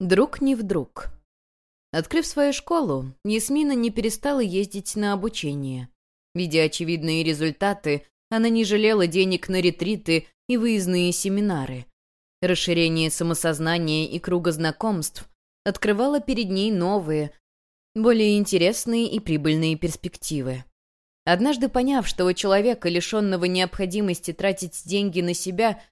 Друг не вдруг. Открыв свою школу, Ясмина не перестала ездить на обучение. Видя очевидные результаты, она не жалела денег на ретриты и выездные семинары. Расширение самосознания и круга знакомств открывало перед ней новые, более интересные и прибыльные перспективы. Однажды поняв, что у человека, лишенного необходимости тратить деньги на себя,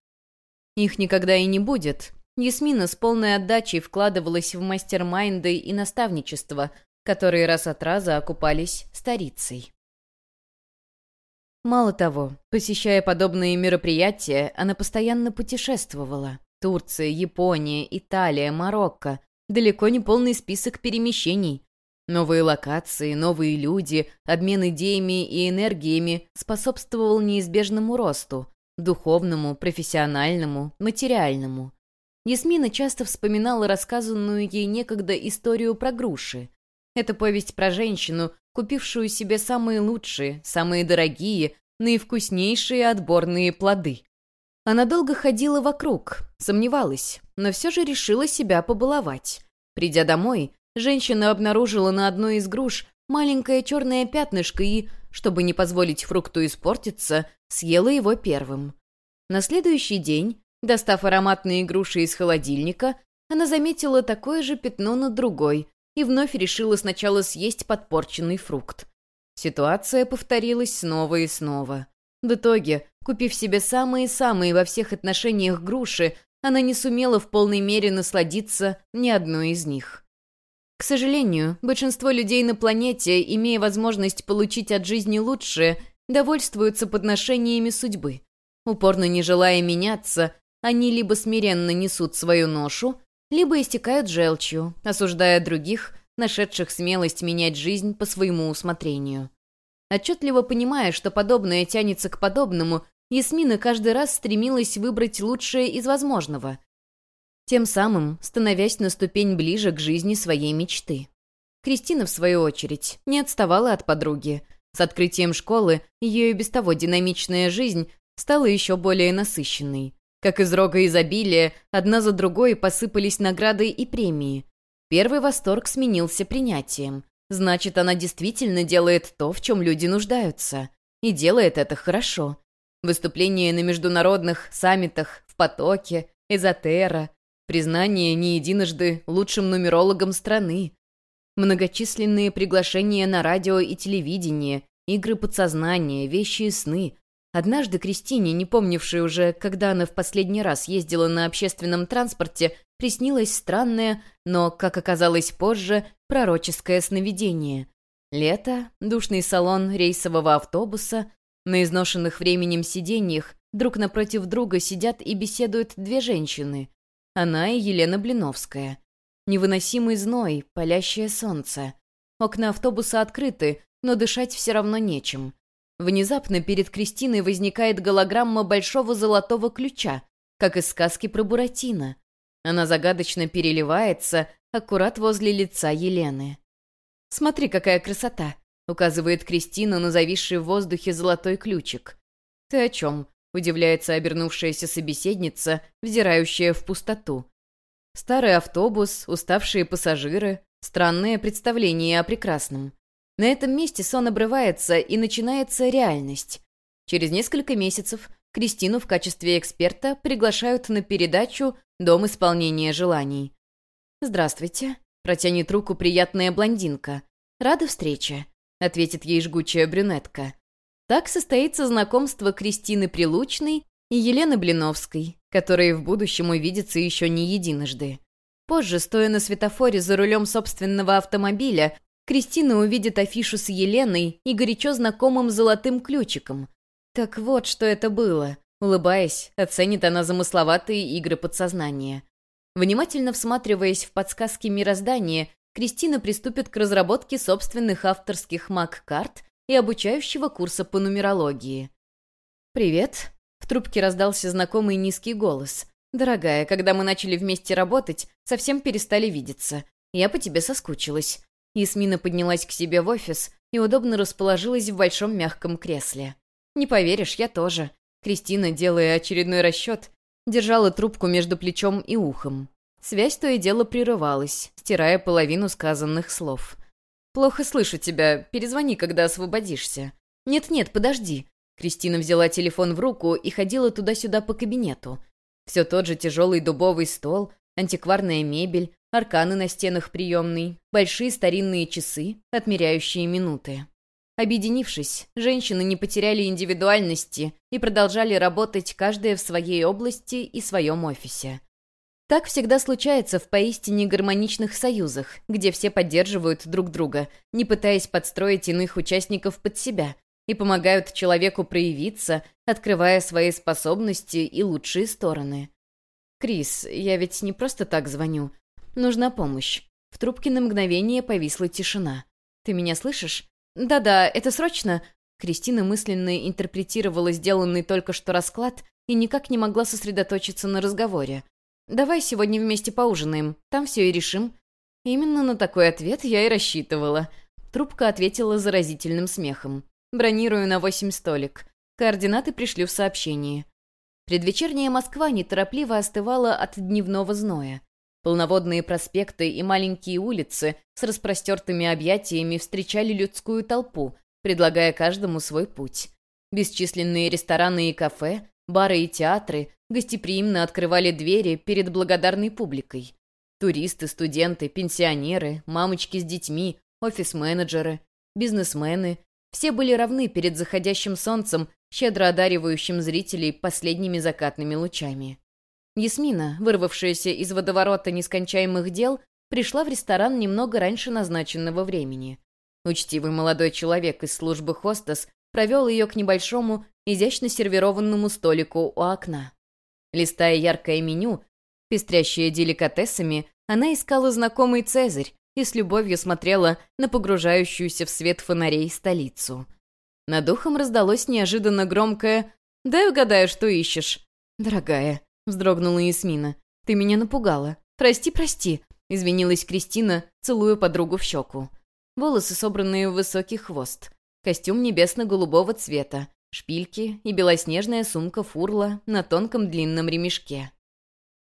их никогда и не будет, Ясмина с полной отдачей вкладывалась в мастер-майнды и наставничество, которые раз от раза окупались старицей. Мало того, посещая подобные мероприятия, она постоянно путешествовала. Турция, Япония, Италия, Марокко. Далеко не полный список перемещений. Новые локации, новые люди, обмен идеями и энергиями способствовал неизбежному росту – духовному, профессиональному, материальному. Ясмина часто вспоминала рассказанную ей некогда историю про груши. Это повесть про женщину, купившую себе самые лучшие, самые дорогие, наивкуснейшие отборные плоды. Она долго ходила вокруг, сомневалась, но все же решила себя побаловать. Придя домой, женщина обнаружила на одной из груш маленькое черное пятнышко и, чтобы не позволить фрукту испортиться, съела его первым. На следующий день, достав ароматные груши из холодильника, она заметила такое же пятно на другой и вновь решила сначала съесть подпорченный фрукт. Ситуация повторилась снова и снова. В итоге, купив себе самые-самые во всех отношениях груши, она не сумела в полной мере насладиться ни одной из них. К сожалению, большинство людей на планете, имея возможность получить от жизни лучшее, довольствуются подношениями судьбы. Упорно не желая меняться, они либо смиренно несут свою ношу, либо истекают желчью, осуждая других, нашедших смелость менять жизнь по своему усмотрению. Отчетливо понимая, что подобное тянется к подобному, Ясмина каждый раз стремилась выбрать лучшее из возможного, тем самым становясь на ступень ближе к жизни своей мечты. Кристина, в свою очередь, не отставала от подруги. С открытием школы ее и без того динамичная жизнь стала еще более насыщенной. Как из рога изобилия, одна за другой посыпались награды и премии. Первый восторг сменился принятием. Значит, она действительно делает то, в чем люди нуждаются. И делает это хорошо. Выступления на международных саммитах, в потоке, эзотера, признание не единожды лучшим нумерологом страны, многочисленные приглашения на радио и телевидение, игры подсознания, вещи и сны, Однажды Кристине, не помнившей уже, когда она в последний раз ездила на общественном транспорте, приснилось странное, но, как оказалось позже, пророческое сновидение. Лето, душный салон рейсового автобуса, на изношенных временем сиденьях друг напротив друга сидят и беседуют две женщины. Она и Елена Блиновская. Невыносимый зной, палящее солнце. Окна автобуса открыты, но дышать все равно нечем. Внезапно перед Кристиной возникает голограмма большого золотого ключа, как из сказки про Буратино. Она загадочно переливается аккурат возле лица Елены. «Смотри, какая красота!» — указывает Кристина на зависший в воздухе золотой ключик. «Ты о чем?» — удивляется обернувшаяся собеседница, взирающая в пустоту. Старый автобус, уставшие пассажиры, странное представление о прекрасном. На этом месте сон обрывается, и начинается реальность. Через несколько месяцев Кристину в качестве эксперта приглашают на передачу «Дом исполнения желаний». «Здравствуйте», — протянет руку приятная блондинка. «Рада встрече», — ответит ей жгучая брюнетка. Так состоится знакомство Кристины Прилучной и Елены Блиновской, которые в будущем увидятся еще не единожды. Позже, стоя на светофоре за рулем собственного автомобиля, Кристина увидит афишу с Еленой и горячо знакомым золотым ключиком. Так вот, что это было. Улыбаясь, оценит она замысловатые игры подсознания. Внимательно всматриваясь в подсказки мироздания, Кристина приступит к разработке собственных авторских маг-карт и обучающего курса по нумерологии. «Привет», — в трубке раздался знакомый низкий голос. «Дорогая, когда мы начали вместе работать, совсем перестали видеться. Я по тебе соскучилась. Ясмина поднялась к себе в офис и удобно расположилась в большом мягком кресле. «Не поверишь, я тоже». Кристина, делая очередной расчет, держала трубку между плечом и ухом. Связь то и дело прерывалась, стирая половину сказанных слов. «Плохо слышу тебя. Перезвони, когда освободишься». «Нет-нет, подожди». Кристина взяла телефон в руку и ходила туда-сюда по кабинету. Все тот же тяжелый дубовый стол, антикварная мебель, арканы на стенах приемной, большие старинные часы, отмеряющие минуты. Объединившись, женщины не потеряли индивидуальности и продолжали работать каждая в своей области и своем офисе. Так всегда случается в поистине гармоничных союзах, где все поддерживают друг друга, не пытаясь подстроить иных участников под себя, и помогают человеку проявиться, открывая свои способности и лучшие стороны. «Крис, я ведь не просто так звоню. Нужна помощь». В трубке на мгновение повисла тишина. «Ты меня слышишь?» «Да-да, это срочно?» Кристина мысленно интерпретировала сделанный только что расклад и никак не могла сосредоточиться на разговоре. «Давай сегодня вместе поужинаем, там все и решим». Именно на такой ответ я и рассчитывала. Трубка ответила заразительным смехом. Бронирую на восемь столик. Координаты пришлю в сообщении. Предвечерняя Москва неторопливо остывала от дневного зноя. Полноводные проспекты и маленькие улицы с распростертыми объятиями встречали людскую толпу, предлагая каждому свой путь. Бесчисленные рестораны и кафе, бары и театры гостеприимно открывали двери перед благодарной публикой. Туристы, студенты, пенсионеры, мамочки с детьми, офис-менеджеры, бизнесмены, все были равны перед заходящим солнцем, щедро одаривающим зрителей последними закатными лучами. Ясмина, вырвавшаяся из водоворота нескончаемых дел, пришла в ресторан немного раньше назначенного времени. Учтивый молодой человек из службы хостес провел ее к небольшому, изящно сервированному столику у окна. Листая яркое меню, пестрящее деликатесами, она искала знакомый Цезарь, и с любовью смотрела на погружающуюся в свет фонарей столицу. Над ухом раздалось неожиданно громкое «Дай угадаю, что ищешь». «Дорогая», — вздрогнула Ясмина, — «ты меня напугала. Прости, прости», — извинилась Кристина, целуя подругу в щеку. Волосы, собранные в высокий хвост, костюм небесно-голубого цвета, шпильки и белоснежная сумка фурла на тонком длинном ремешке.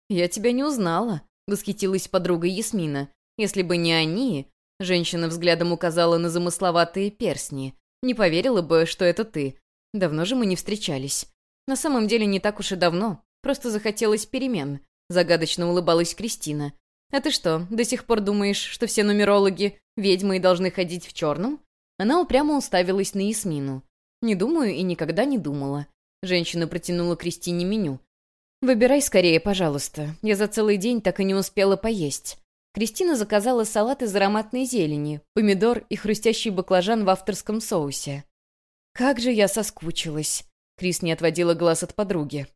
«Я тебя не узнала», — восхитилась подруга Ясмина, если бы не они, женщина взглядом указала на замысловатые перстни, не поверила бы, что это ты. Давно же мы не встречались. На самом деле не так уж и давно, просто захотелось перемен. Загадочно улыбалась Кристина. «А ты что, до сих пор думаешь, что все нумерологи, ведьмы и должны ходить в черном?» Она упрямо уставилась на Ясмину. «Не думаю и никогда не думала». Женщина протянула Кристине меню. «Выбирай скорее, пожалуйста. Я за целый день так и не успела поесть. Кристина заказала салат из ароматной зелени, помидор и хрустящий баклажан в авторском соусе. «Как же я соскучилась!» Крис не отводила глаз от подруги.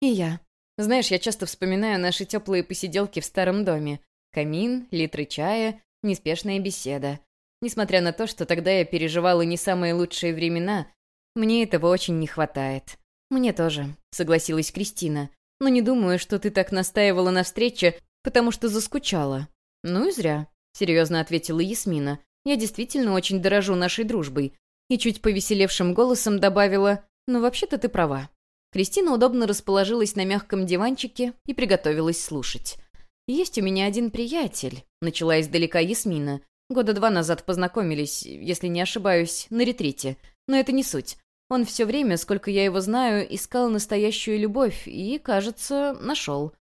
«И я. Знаешь, я часто вспоминаю наши теплые посиделки в старом доме. Камин, литры чая, неспешная беседа. Несмотря на то, что тогда я переживала не самые лучшие времена, мне этого очень не хватает. Мне тоже», — согласилась Кристина. «Но не думаю, что ты так настаивала на встрече, потому что заскучала». «Ну и зря», — серьезно ответила Ясмина. «Я действительно очень дорожу нашей дружбой». И чуть повеселевшим голосом добавила, «Ну, вообще-то ты права». Кристина удобно расположилась на мягком диванчике и приготовилась слушать. «Есть у меня один приятель», — начала издалека Ясмина. «Года два назад познакомились, если не ошибаюсь, на ретрите. Но это не суть. Он все время, сколько я его знаю, искал настоящую любовь и, кажется, нашел.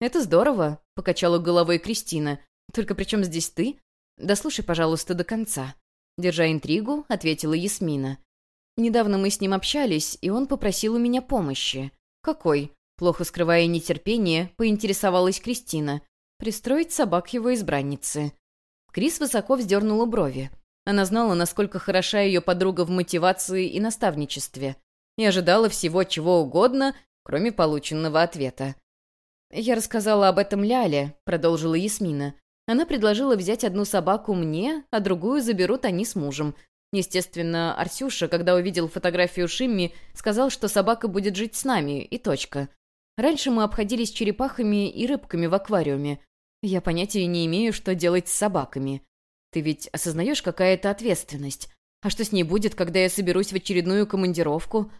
«Это здорово», — покачала головой Кристина. «Только при чем здесь ты? Да слушай, пожалуйста, до конца». Держа интригу, ответила Ясмина. «Недавно мы с ним общались, и он попросил у меня помощи». «Какой?» Плохо скрывая нетерпение, поинтересовалась Кристина. «Пристроить собак его избранницы». Крис высоко вздернула брови. Она знала, насколько хороша ее подруга в мотивации и наставничестве, и ожидала всего чего угодно, кроме полученного ответа. «Я рассказала об этом Ляле», — продолжила Ясмина. «Она предложила взять одну собаку мне, а другую заберут они с мужем. Естественно, Арсюша, когда увидел фотографию Шимми, сказал, что собака будет жить с нами, и точка. Раньше мы обходились черепахами и рыбками в аквариуме. Я понятия не имею, что делать с собаками. Ты ведь осознаешь, какая это ответственность? А что с ней будет, когда я соберусь в очередную командировку?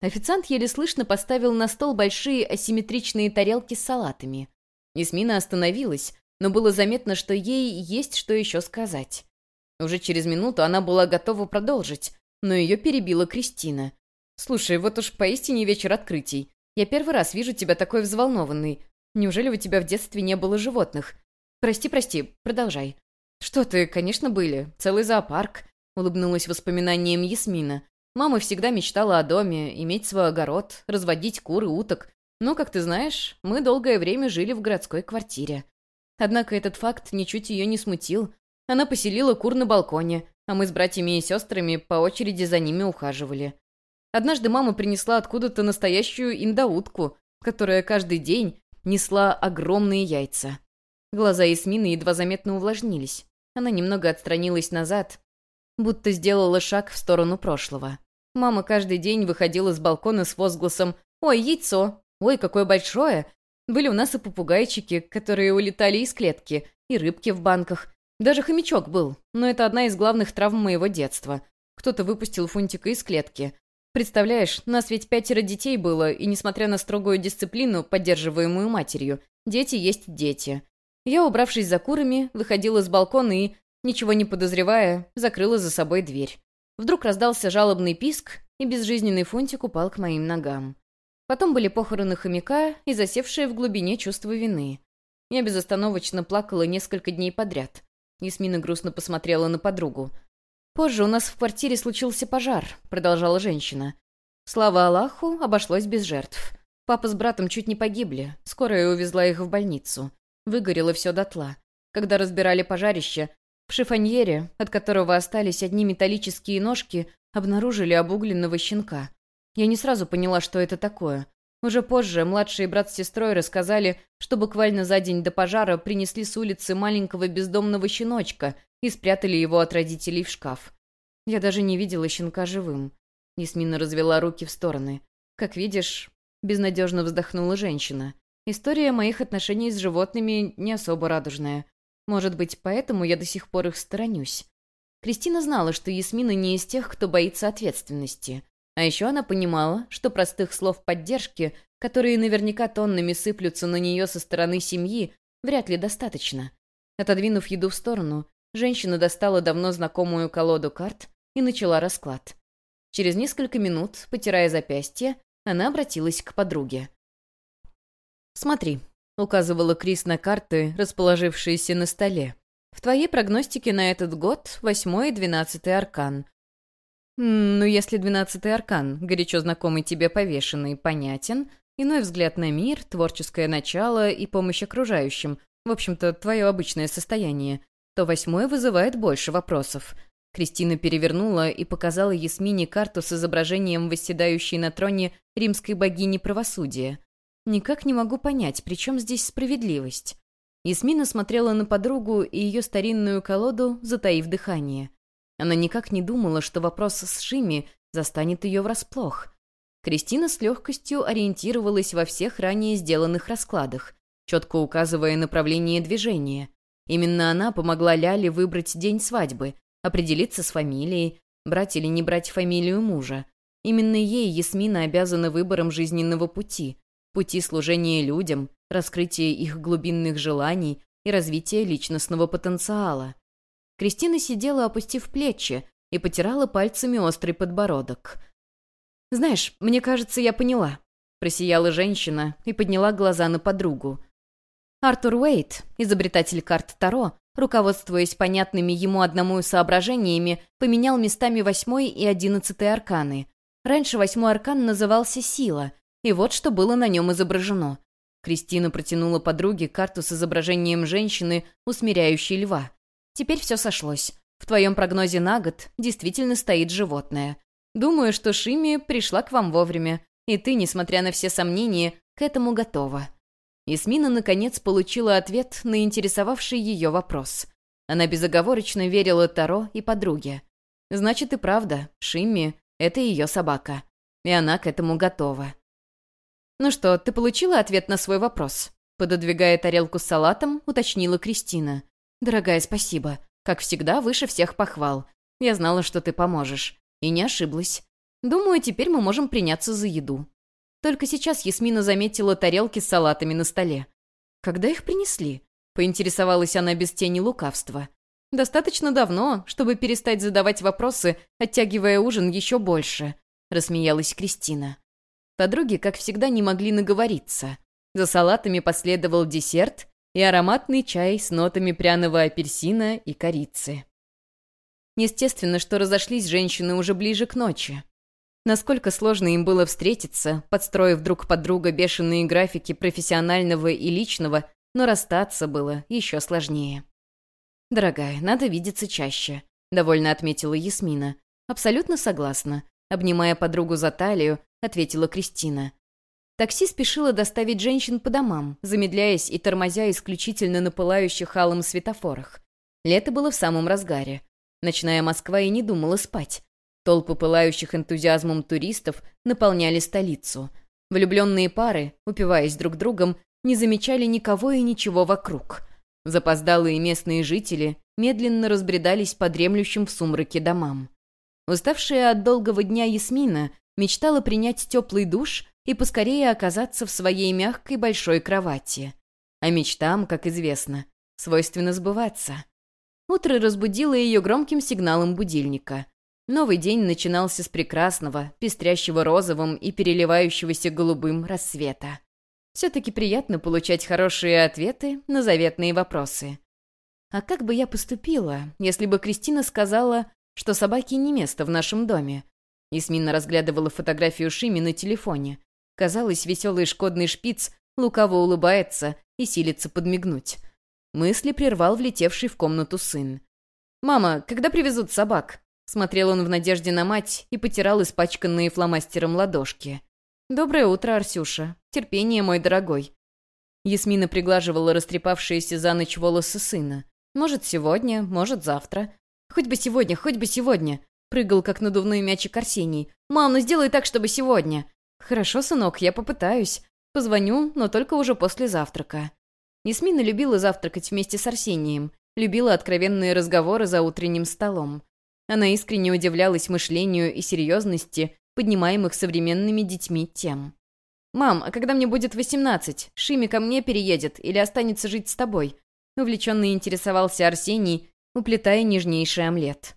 Официант еле слышно поставил на стол большие асимметричные тарелки с салатами. Ясмина остановилась, но было заметно, что ей есть что еще сказать. Уже через минуту она была готова продолжить, но ее перебила Кристина. «Слушай, вот уж поистине вечер открытий. Я первый раз вижу тебя такой взволнованный. Неужели у тебя в детстве не было животных? Прости, прости, продолжай». «Что ты, конечно, были. Целый зоопарк», — улыбнулась воспоминанием Ясмина. «Мама всегда мечтала о доме, иметь свой огород, разводить кур и уток. Но, как ты знаешь, мы долгое время жили в городской квартире. Однако этот факт ничуть ее не смутил. Она поселила кур на балконе, а мы с братьями и сестрами по очереди за ними ухаживали. Однажды мама принесла откуда-то настоящую индоутку, которая каждый день несла огромные яйца. Глаза Ясмины едва заметно увлажнились. Она немного отстранилась назад, будто сделала шаг в сторону прошлого. Мама каждый день выходила с балкона с возгласом «Ой, яйцо! Ой, какое большое!» Были у нас и попугайчики, которые улетали из клетки, и рыбки в банках. Даже хомячок был, но это одна из главных травм моего детства. Кто-то выпустил фунтика из клетки. Представляешь, нас ведь пятеро детей было, и несмотря на строгую дисциплину, поддерживаемую матерью, дети есть дети. Я, убравшись за курами, выходила с балкона и, ничего не подозревая, закрыла за собой дверь. Вдруг раздался жалобный писк, и безжизненный фунтик упал к моим ногам. Потом были похороны хомяка и засевшее в глубине чувство вины. Я безостановочно плакала несколько дней подряд. Ясмина грустно посмотрела на подругу. «Позже у нас в квартире случился пожар», — продолжала женщина. Слава Аллаху, обошлось без жертв. Папа с братом чуть не погибли. Скорая увезла их в больницу. Выгорело все дотла. Когда разбирали пожарище, в шифоньере, от которого остались одни металлические ножки, обнаружили обугленного щенка. Я не сразу поняла, что это такое. Уже позже младший брат с сестрой рассказали, что буквально за день до пожара принесли с улицы маленького бездомного щеночка и спрятали его от родителей в шкаф. Я даже не видела щенка живым. Ясмина развела руки в стороны. «Как видишь...» — безнадежно вздохнула женщина. «История моих отношений с животными не особо радужная. Может быть, поэтому я до сих пор их сторонюсь». Кристина знала, что Ясмина не из тех, кто боится ответственности. А еще она понимала, что простых слов поддержки, которые наверняка тоннами сыплются на нее со стороны семьи, вряд ли достаточно. Отодвинув еду в сторону, женщина достала давно знакомую колоду карт и начала расклад. Через несколько минут, потирая запястье, она обратилась к подруге. «Смотри», — указывала Крис на карты, расположившиеся на столе. «В твоей прогностике на этот год восьмой и двенадцатый аркан. Ну, если двенадцатый аркан, горячо знакомый тебе повешенный, понятен, иной взгляд на мир, творческое начало и помощь окружающим, в общем-то, твое обычное состояние, то восьмой вызывает больше вопросов. Кристина перевернула и показала Ясмине карту с изображением восседающей на троне римской богини правосудия. «Никак не могу понять, при чем здесь справедливость?» Ясмина смотрела на подругу и ее старинную колоду, затаив дыхание. Она никак не думала, что вопрос с Шими застанет ее врасплох. Кристина с легкостью ориентировалась во всех ранее сделанных раскладах, четко указывая направление движения. Именно она помогла Ляле выбрать день свадьбы, определиться с фамилией, брать или не брать фамилию мужа. Именно ей Ясмина обязана выбором жизненного пути, пути служения людям, раскрытия их глубинных желаний и развития личностного потенциала. Кристина сидела, опустив плечи, и потирала пальцами острый подбородок. «Знаешь, мне кажется, я поняла», — просияла женщина и подняла глаза на подругу. Артур Уэйт, изобретатель карт Таро, руководствуясь понятными ему одному соображениями, поменял местами восьмой и одиннадцатый арканы. Раньше восьмой аркан назывался «Сила», и вот что было на нем изображено. Кристина протянула подруге карту с изображением женщины, усмиряющей льва. Теперь все сошлось. В твоем прогнозе на год действительно стоит животное. Думаю, что Шими пришла к вам вовремя, и ты, несмотря на все сомнения, к этому готова». Ясмина, наконец, получила ответ на интересовавший ее вопрос. Она безоговорочно верила Таро и подруге. Значит и правда, Шимми — это ее собака. И она к этому готова. «Ну что, ты получила ответ на свой вопрос?» Пододвигая тарелку с салатом, уточнила Кристина. «Дорогая, спасибо. Как всегда, выше всех похвал. Я знала, что ты поможешь. И не ошиблась. Думаю, теперь мы можем приняться за еду». Только сейчас Ясмина заметила тарелки с салатами на столе. «Когда их принесли?» — поинтересовалась она без тени лукавства. «Достаточно давно, чтобы перестать задавать вопросы, оттягивая ужин еще больше», — рассмеялась Кристина. Подруги, как всегда, не могли наговориться. За салатами последовал десерт и ароматный чай с нотами пряного апельсина и корицы. Естественно, что разошлись женщины уже ближе к ночи. Насколько сложно им было встретиться, подстроив друг под друга бешеные графики профессионального и личного, но расстаться было еще сложнее. «Дорогая, надо видеться чаще», — довольно отметила Ясмина. «Абсолютно согласна», — обнимая подругу за талию, ответила Кристина. Такси спешило доставить женщин по домам, замедляясь и тормозя исключительно на пылающих алым светофорах. Лето было в самом разгаре. Ночная Москва и не думала спать. Толпы пылающих энтузиазмом туристов наполняли столицу. Влюбленные пары, упиваясь друг другом, не замечали никого и ничего вокруг. Запоздалые местные жители медленно разбредались по дремлющим в сумраке домам. Уставшая от долгого дня Ясмина мечтала принять теплый душ и поскорее оказаться в своей мягкой большой кровати. А мечтам, как известно, свойственно сбываться. Утро разбудило ее громким сигналом будильника. Новый день начинался с прекрасного, пестрящего розовым и переливающегося голубым рассвета. Все-таки приятно получать хорошие ответы на заветные вопросы. А как бы я поступила, если бы Кристина сказала, что собаке не место в нашем доме? Ясмина разглядывала фотографию Шими на телефоне. Казалось, веселый шкодный шпиц лукаво улыбается и силится подмигнуть. Мысли прервал влетевший в комнату сын. «Мама, когда привезут собак?» Смотрел он в надежде на мать и потирал испачканные фломастером ладошки. «Доброе утро, Арсюша. Терпение, мой дорогой». Ясмина приглаживала растрепавшиеся за ночь волосы сына. «Может, сегодня, может, завтра. Хоть бы сегодня, хоть бы сегодня!» Прыгал, как надувной мячик Арсений. «Мам, ну сделай так, чтобы сегодня!» «Хорошо, сынок, я попытаюсь. Позвоню, но только уже после завтрака». Ясмина любила завтракать вместе с Арсением, любила откровенные разговоры за утренним столом. Она искренне удивлялась мышлению и серьезности, поднимаемых современными детьми тем. «Мам, а когда мне будет восемнадцать, Шими ко мне переедет или останется жить с тобой?» Увлеченно интересовался Арсений, уплетая нежнейший омлет.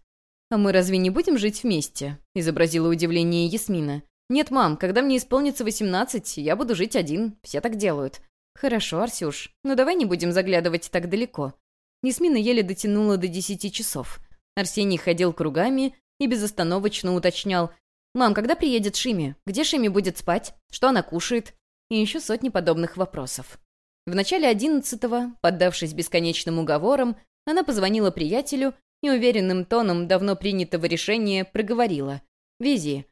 «А мы разве не будем жить вместе?» — изобразила удивление Ясмина. «Нет, мам, когда мне исполнится восемнадцать, я буду жить один. Все так делают. «Хорошо, Арсюш, но давай не будем заглядывать так далеко». Ясмина еле дотянула до десяти часов. Арсений ходил кругами и безостановочно уточнял. «Мам, когда приедет Шими? Где Шими будет спать? Что она кушает?» И еще сотни подобных вопросов. В начале одиннадцатого, поддавшись бесконечным уговорам, она позвонила приятелю и уверенным тоном давно принятого решения проговорила. «Вези».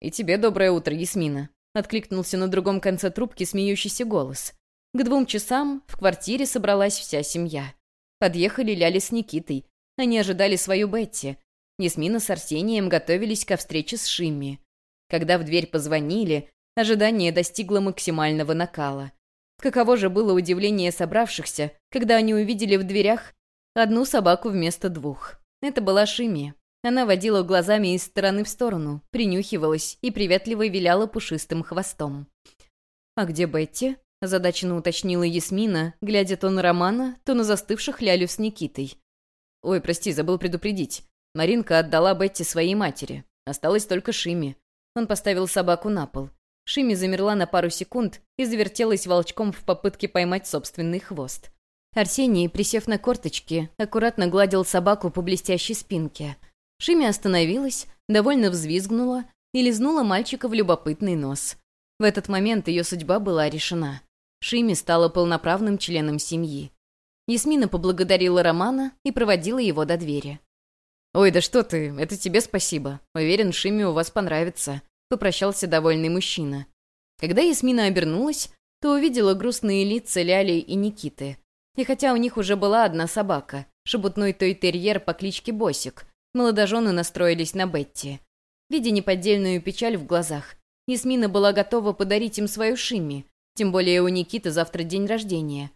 «И тебе доброе утро, Ясмина», — откликнулся на другом конце трубки смеющийся голос. К двум часам в квартире собралась вся семья. Подъехали Ляли с Никитой. Они ожидали свою Бетти. Ясмина с Арсением готовились ко встрече с Шимми. Когда в дверь позвонили, ожидание достигло максимального накала. Каково же было удивление собравшихся, когда они увидели в дверях одну собаку вместо двух. Это была Шимми. Она водила глазами из стороны в сторону, принюхивалась и приветливо виляла пушистым хвостом. «А где Бетти?» озадаченно уточнила Ясмина, глядя то на Романа, то на застывших Лялю с Никитой. «Ой, прости, забыл предупредить. Маринка отдала Бетти своей матери. Осталось только Шими». Он поставил собаку на пол. Шими замерла на пару секунд и завертелась волчком в попытке поймать собственный хвост. Арсений, присев на корточки, аккуратно гладил собаку по блестящей спинке. Шими остановилась, довольно взвизгнула и лизнула мальчика в любопытный нос. В этот момент ее судьба была решена. Шими стала полноправным членом семьи. Ясмина поблагодарила Романа и проводила его до двери. «Ой, да что ты, это тебе спасибо. Уверен, Шими у вас понравится», — попрощался довольный мужчина. Когда Ясмина обернулась, то увидела грустные лица Ляли и Никиты. И хотя у них уже была одна собака, шебутной той-терьер по кличке Босик, молодожены настроились на Бетти. Видя неподдельную печаль в глазах, Ясмина была готова подарить им свою Шимми, тем более у Никиты завтра день рождения.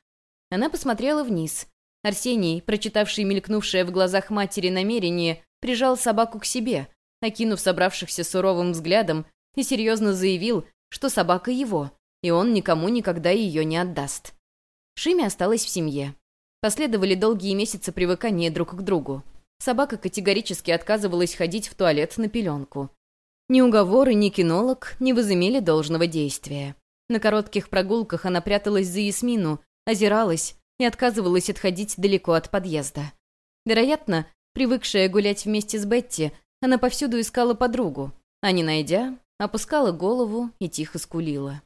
Она посмотрела вниз. Арсений, прочитавший мелькнувшее в глазах матери намерение, прижал собаку к себе, окинув собравшихся суровым взглядом, и серьезно заявил, что собака его, и он никому никогда ее не отдаст. Шими осталась в семье. Последовали долгие месяцы привыкания друг к другу. Собака категорически отказывалась ходить в туалет на пеленку. Ни уговоры, ни кинолог не возымели должного действия. На коротких прогулках она пряталась за Ясмину, озиралась и отказывалась отходить далеко от подъезда. Вероятно, привыкшая гулять вместе с Бетти, она повсюду искала подругу, а не найдя, опускала голову и тихо скулила.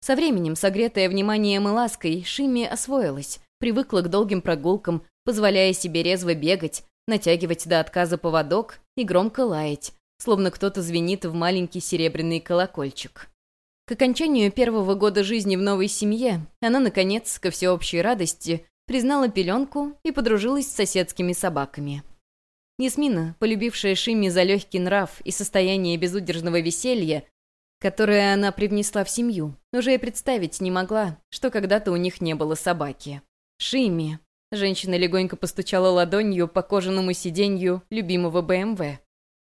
Со временем, согретая вниманием и лаской, Шимми освоилась, привыкла к долгим прогулкам, позволяя себе резво бегать, натягивать до отказа поводок и громко лаять, словно кто-то звенит в маленький серебряный колокольчик. К окончанию первого года жизни в новой семье она, наконец, ко всеобщей радости, признала пеленку и подружилась с соседскими собаками. Ясмина, полюбившая Шимми за легкий нрав и состояние безудержного веселья, которое она привнесла в семью, уже и представить не могла, что когда-то у них не было собаки. «Шимми!» Женщина легонько постучала ладонью по кожаному сиденью любимого БМВ.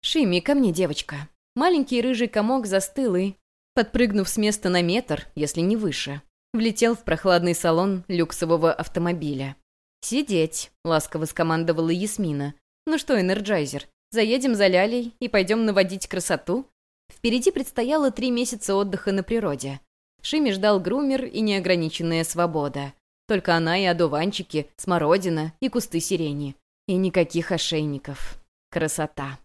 «Шимми, ко мне, девочка!» Маленький рыжий комок застыл и, подпрыгнув с места на метр, если не выше, влетел в прохладный салон люксового автомобиля. «Сидеть», — ласково скомандовала Ясмина. «Ну что, энерджайзер, заедем за Лялей и пойдем наводить красоту?» Впереди предстояло три месяца отдыха на природе. Шими ждал грумер и неограниченная свобода. Только она и одуванчики, смородина и кусты сирени. И никаких ошейников. Красота.